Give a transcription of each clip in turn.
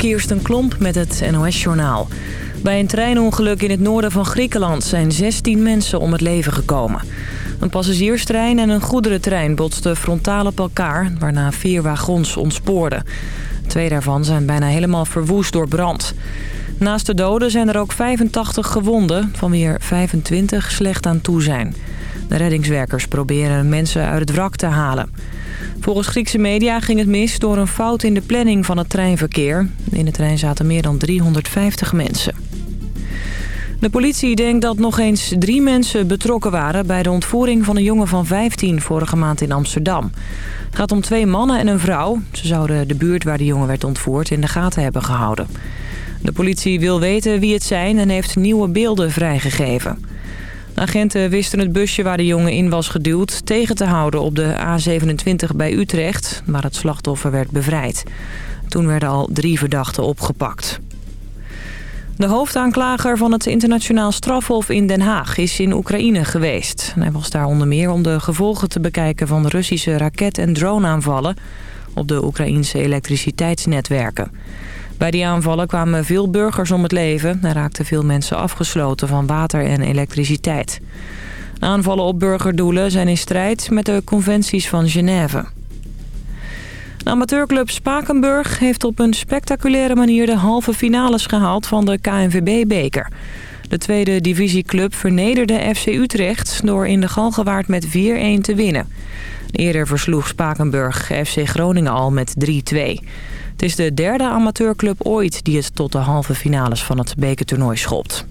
Kirsten Klomp met het NOS-journaal. Bij een treinongeluk in het noorden van Griekenland zijn 16 mensen om het leven gekomen. Een passagierstrein en een goederentrein botsten frontaal op elkaar... waarna vier wagons ontspoorden. Twee daarvan zijn bijna helemaal verwoest door brand. Naast de doden zijn er ook 85 gewonden, van wie er 25 slecht aan toe zijn. De reddingswerkers proberen mensen uit het wrak te halen. Volgens Griekse media ging het mis door een fout in de planning van het treinverkeer. In de trein zaten meer dan 350 mensen. De politie denkt dat nog eens drie mensen betrokken waren... bij de ontvoering van een jongen van 15 vorige maand in Amsterdam. Het gaat om twee mannen en een vrouw. Ze zouden de buurt waar de jongen werd ontvoerd in de gaten hebben gehouden. De politie wil weten wie het zijn en heeft nieuwe beelden vrijgegeven. Agenten wisten het busje waar de jongen in was geduwd tegen te houden op de A27 bij Utrecht, waar het slachtoffer werd bevrijd. Toen werden al drie verdachten opgepakt. De hoofdaanklager van het internationaal strafhof in Den Haag is in Oekraïne geweest. Hij was daar onder meer om de gevolgen te bekijken van Russische raket- en droneaanvallen op de Oekraïnse elektriciteitsnetwerken. Bij die aanvallen kwamen veel burgers om het leven en raakten veel mensen afgesloten van water en elektriciteit. Aanvallen op burgerdoelen zijn in strijd met de conventies van Genève. De amateurclub Spakenburg heeft op een spectaculaire manier de halve finales gehaald van de KNVB-beker. De tweede divisieclub vernederde FC Utrecht door in de Galgenwaard met 4-1 te winnen. Eerder versloeg Spakenburg FC Groningen al met 3-2. Het is de derde amateurclub ooit die het tot de halve finales van het bekertoernooi schopt.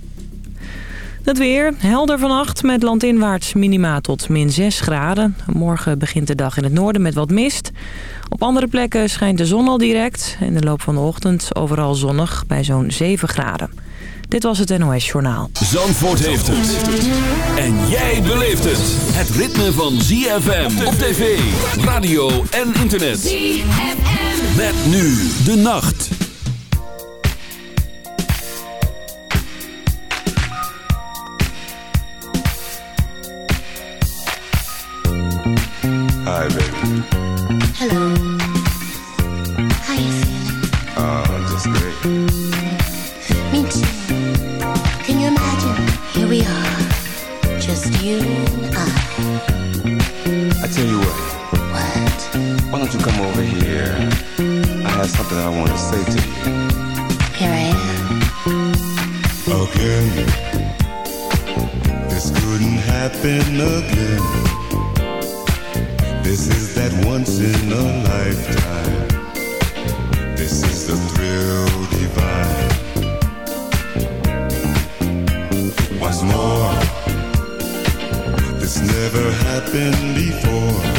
Het weer, helder vannacht met landinwaarts minima tot min 6 graden. Morgen begint de dag in het noorden met wat mist. Op andere plekken schijnt de zon al direct. In de loop van de ochtend overal zonnig bij zo'n 7 graden. Dit was het NOS Journaal. Zandvoort heeft het. En jij beleeft het. Het ritme van ZFM op tv, radio en internet. ZFM. Met nu de nacht. Hi, baby. Hello. How you feeling? Oh, just great. Me too. Can you imagine? Here we are, just you and I. I tell you what, What? why don't you come over here? I have something I want to say to you. Here I am. Again, this couldn't happen again. This is that once in a lifetime. This is the thrill divine. What's more, this never happened before.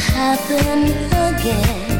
Happen again.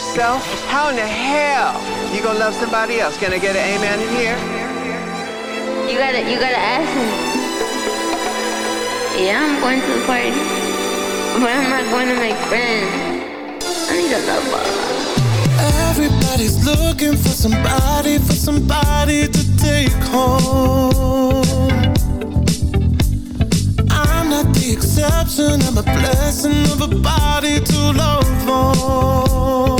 Yourself, how in the hell you gonna love somebody else? Can I get an amen in here? You gotta, you gotta ask him. Yeah, I'm going to the party, but I'm not going to make friends. I need a lover. Everybody's looking for somebody, for somebody to take home I'm not the exception. I'm a blessing of a body to love on.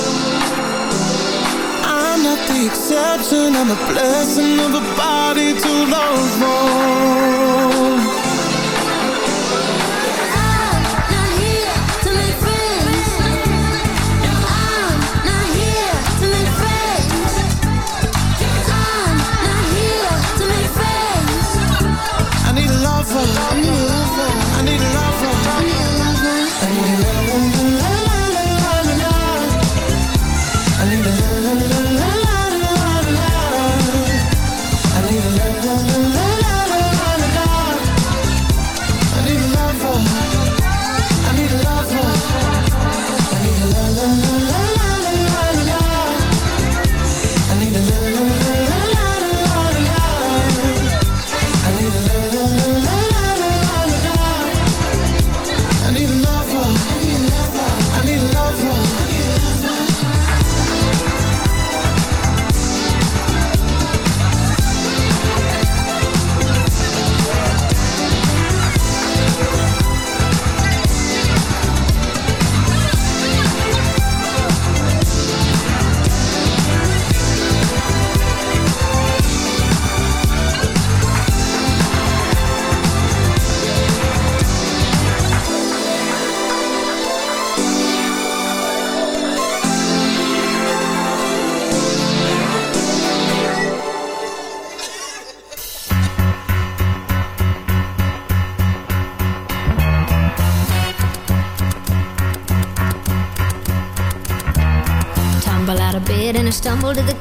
exception. I'm a blessing of a body to love more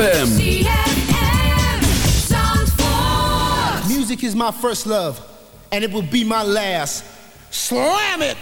ZFM. Music is my first love, and it will be my last. Slam it!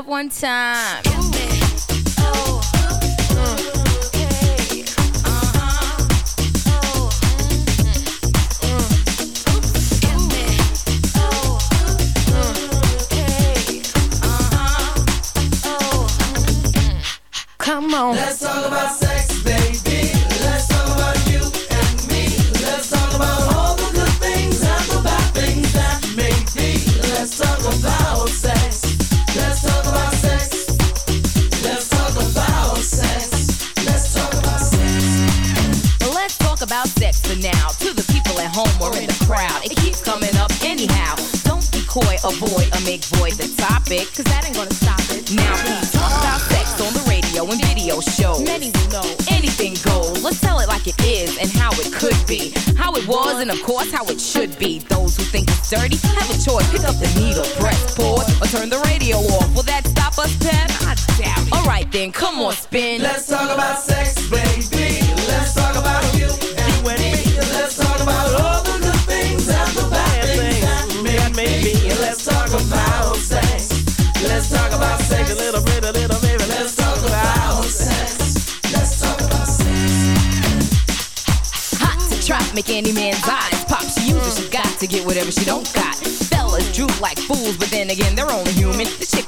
Up one time.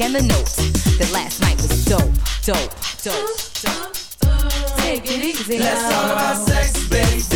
and the note that last night was dope, dope, dope, dope. Take it easy. Let's talk about sex, baby.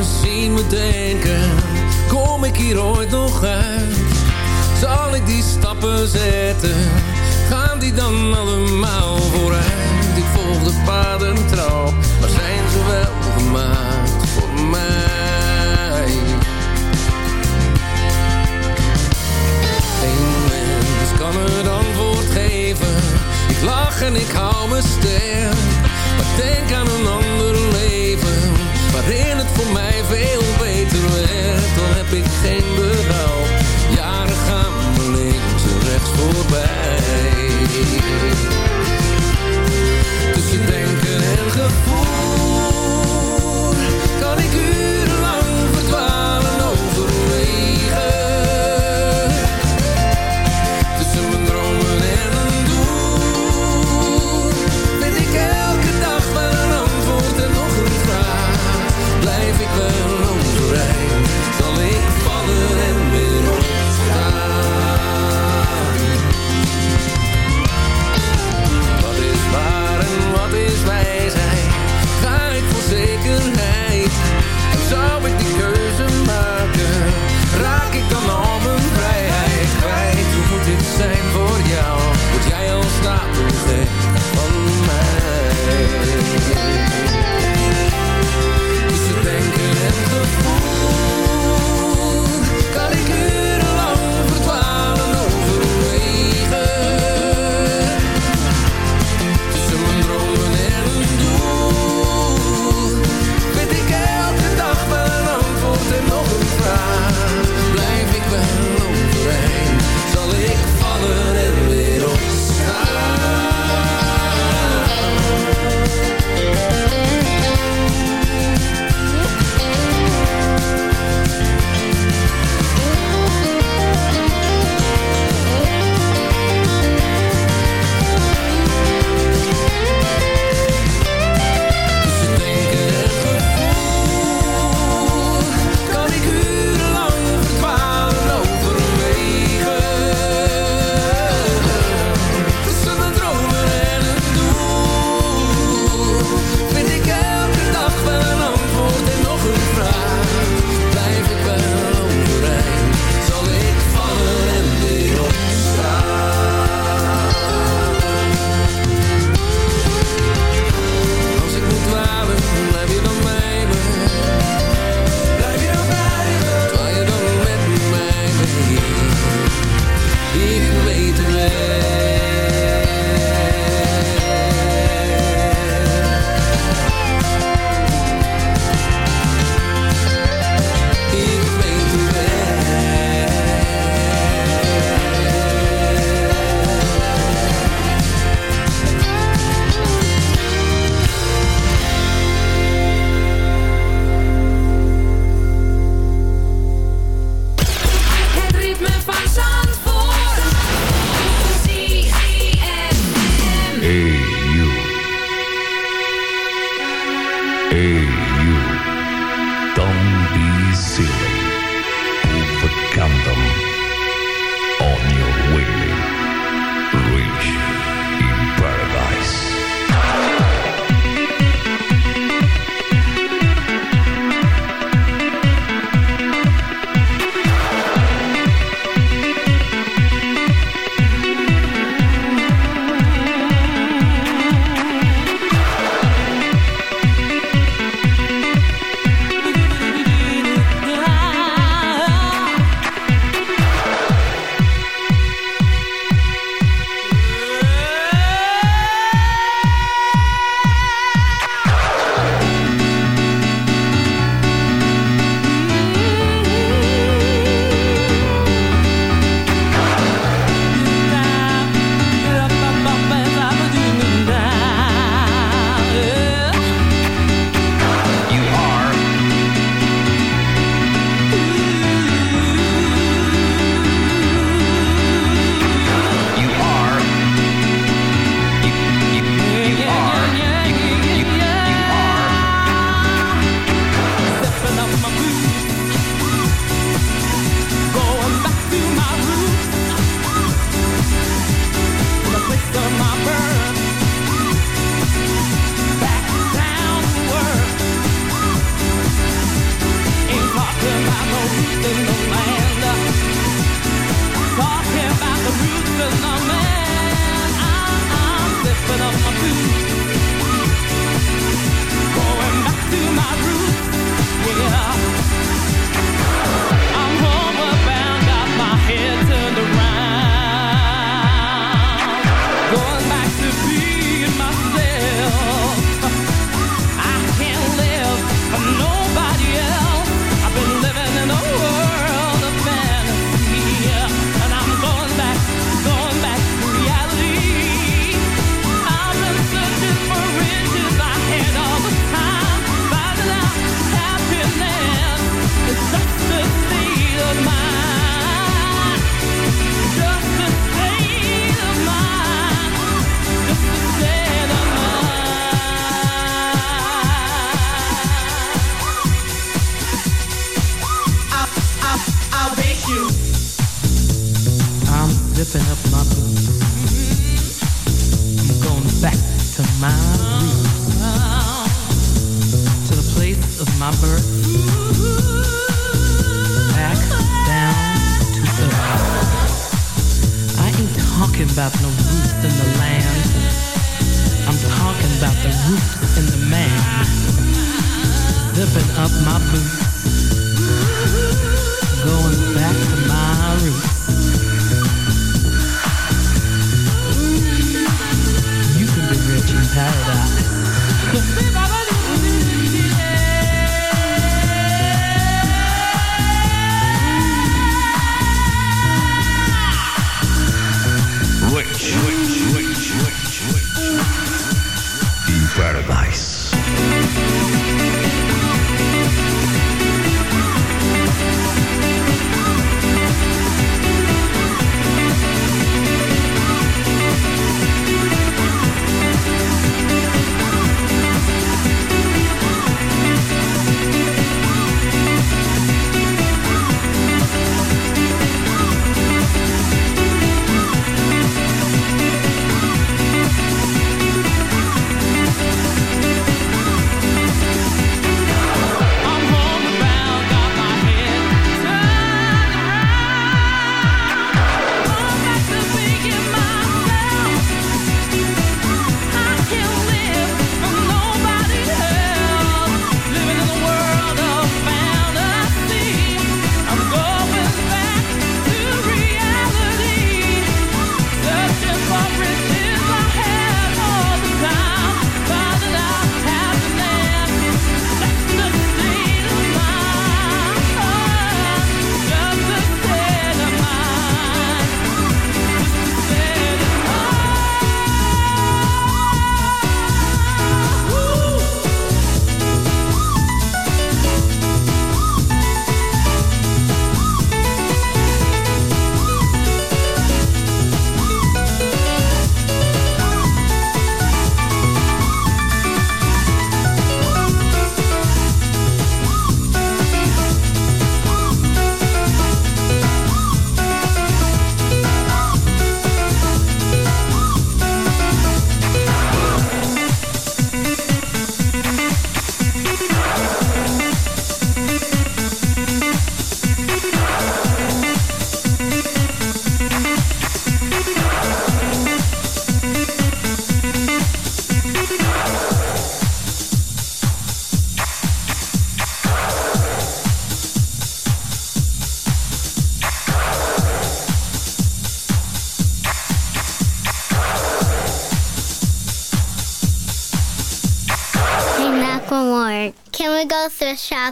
Zien me denken, kom ik hier ooit nog uit? Zal ik die stappen zetten, gaan die dan allemaal vooruit? Ik volg de paden trouw, maar zijn ze wel gemaakt voor mij? Eén mens kan het antwoord geven, ik lach en ik hou me sterk. Maar denk aan een ander Waarin het voor mij veel beter werd. Dan heb ik geen berouw. Jaren gaan links en rechts voorbij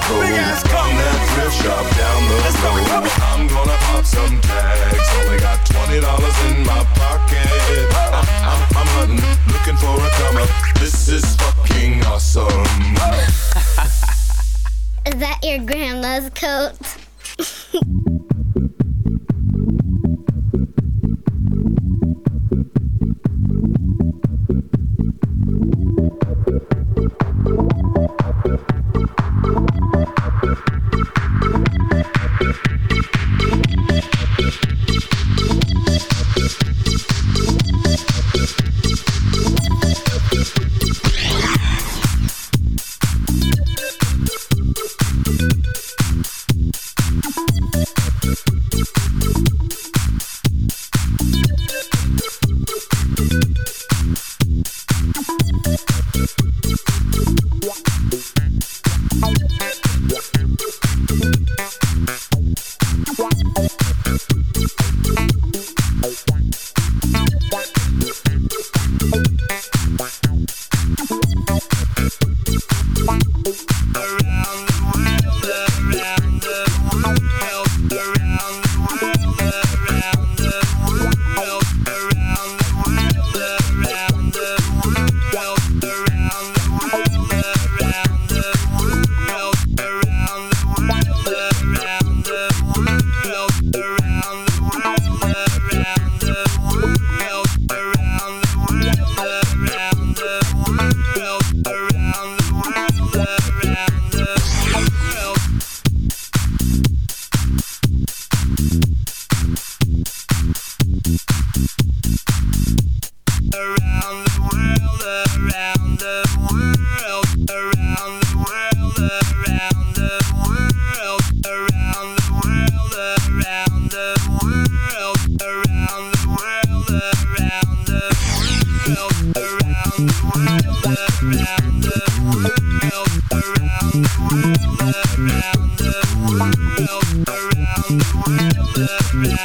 big ass coat from that thrift shop down the road. I'm gonna pop some tags. Only got twenty dollars in my pocket. I'm, I'm, I'm hunting, looking for a come up. This is fucking awesome. Is that your grandma's coat? around, around, around, around, around,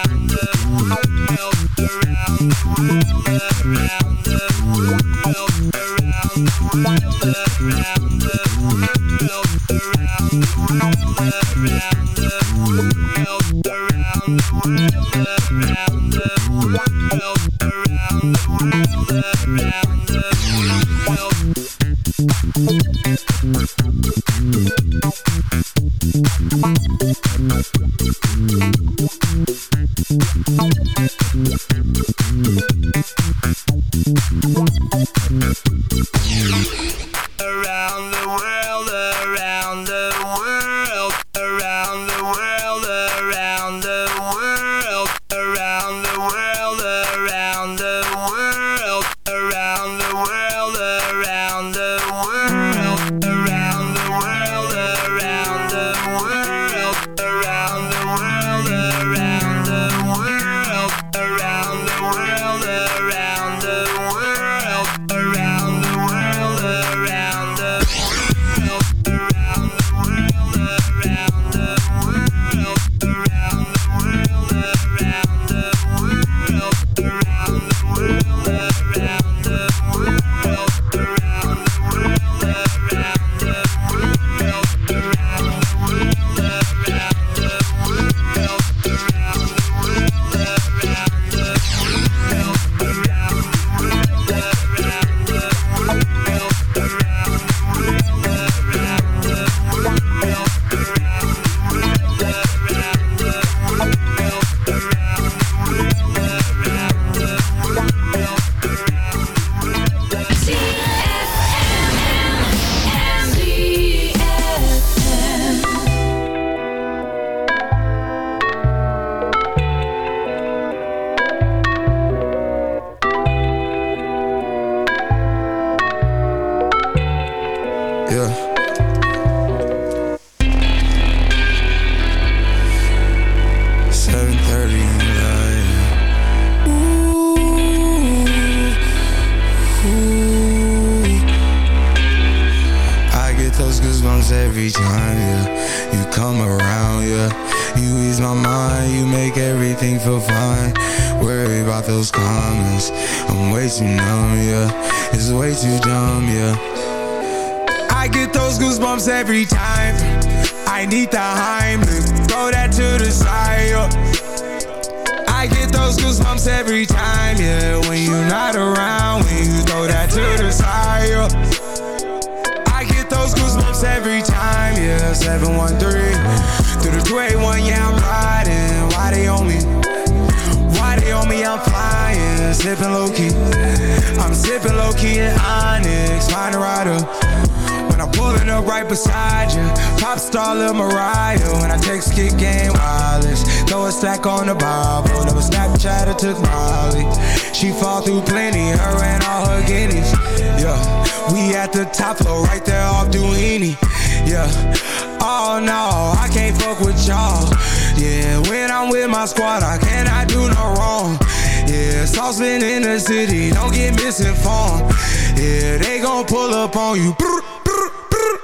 Yeah, they gon' pull up on you. Brr, brr, brr.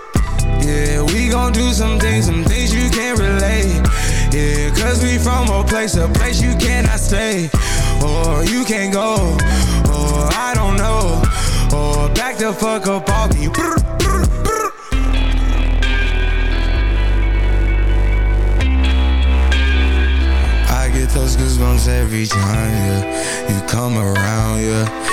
Yeah, we gon' do some things, some things you can't relate. Yeah, cause we from a place, a place you cannot stay. Or you can't go, or I don't know. Or back the fuck up all the brr. I get those goosebumps every time, yeah. You come around, yeah.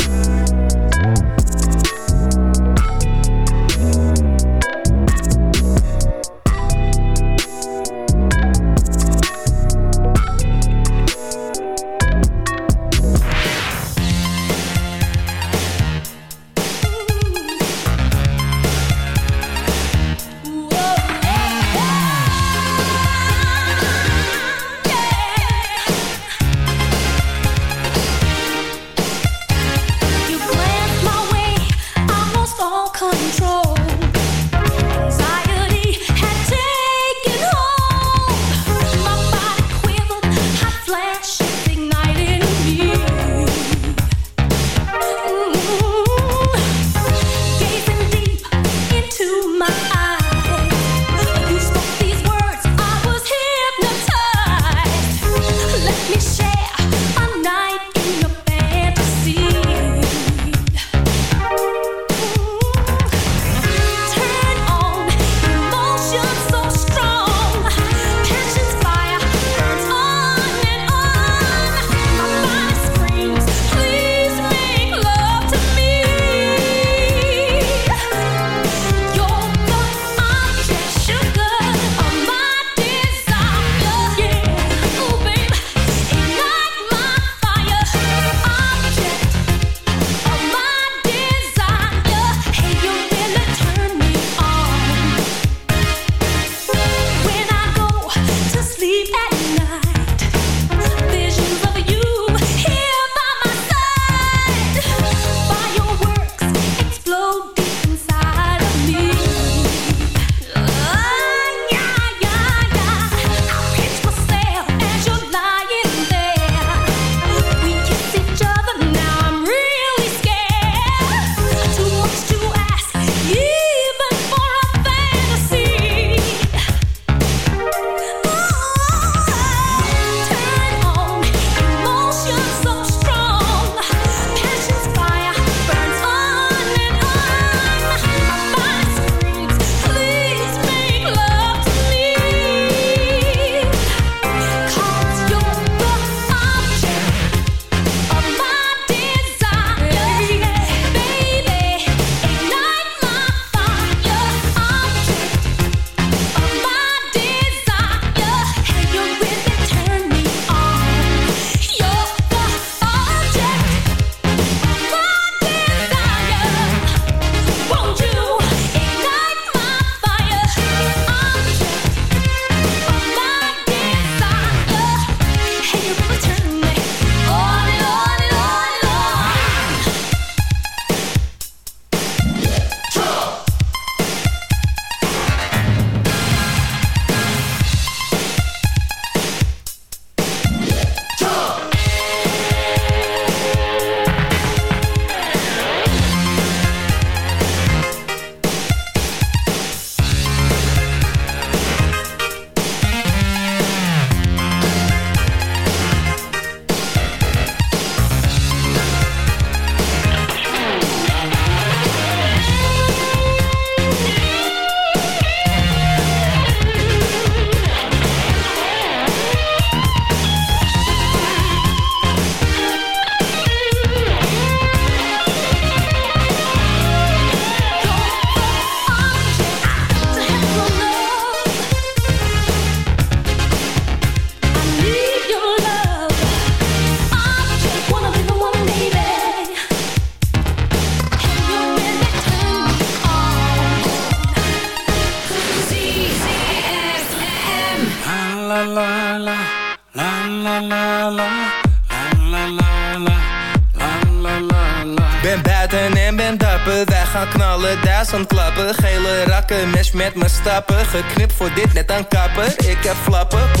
met mijn stappen. Geknipt voor dit net aan kapper. Ik heb flappen